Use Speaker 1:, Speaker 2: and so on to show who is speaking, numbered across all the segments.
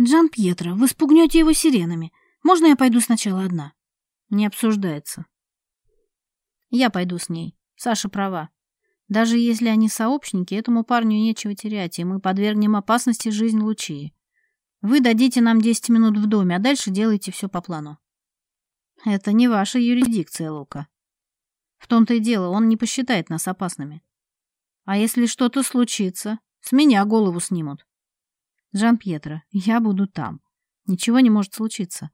Speaker 1: «Джан Пьетро, вы спугнете его сиренами. Можно я пойду сначала одна?»
Speaker 2: «Не обсуждается». «Я пойду с ней. Саша права. Даже если они сообщники, этому парню нечего терять, и мы подвергнем опасности жизнь Лучии. Вы дадите нам 10 минут в доме, а дальше делайте все по плану». «Это не ваша юрисдикция, Лука», в том-то и дело, он не посчитает нас опасными. А если что-то случится, с меня голову снимут. Жан-Пьетро, я буду там. Ничего не может случиться.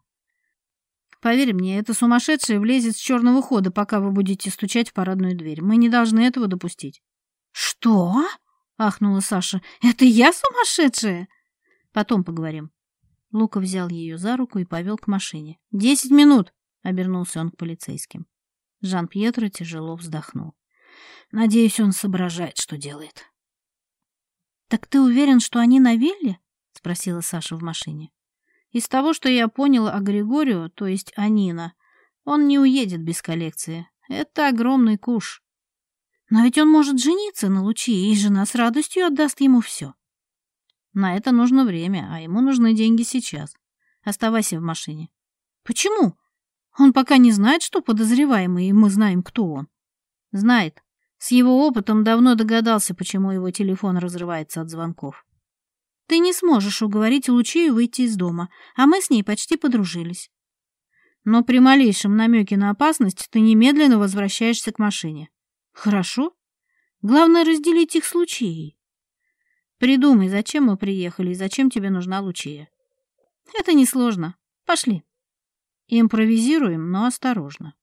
Speaker 2: Поверь мне, это сумасшедшая влезет с черного хода, пока вы будете стучать в парадную дверь. Мы не должны этого допустить.
Speaker 1: Что? ахнула Саша. Это я сумасшедшая?
Speaker 2: Потом поговорим. Лука взял ее за руку и повел к машине. «Десять минут!» — обернулся он к полицейским. Жан-Пьетро тяжело вздохнул. «Надеюсь, он соображает, что делает».
Speaker 1: «Так ты уверен, что они на вилле?» спросила Саша в машине.
Speaker 2: Из того, что я поняла о Григорию, то есть о Нина, он не уедет без коллекции. Это огромный куш.
Speaker 1: Но ведь он может жениться на Лучи, и жена с радостью отдаст ему все.
Speaker 2: На это нужно время, а ему нужны деньги сейчас. Оставайся в машине.
Speaker 1: Почему? Он пока не знает, что подозреваемый, и мы знаем, кто он.
Speaker 2: Знает. С его опытом давно догадался, почему его телефон разрывается от звонков.
Speaker 1: Ты не сможешь уговорить Лучею выйти из дома, а мы с ней почти подружились.
Speaker 2: Но при малейшем намеке на опасность ты немедленно возвращаешься к машине.
Speaker 1: Хорошо? Главное разделить их с Лучеей.
Speaker 2: Придумай, зачем мы приехали и зачем тебе нужна Лучия.
Speaker 1: Это несложно. Пошли.
Speaker 2: Импровизируем, но осторожно.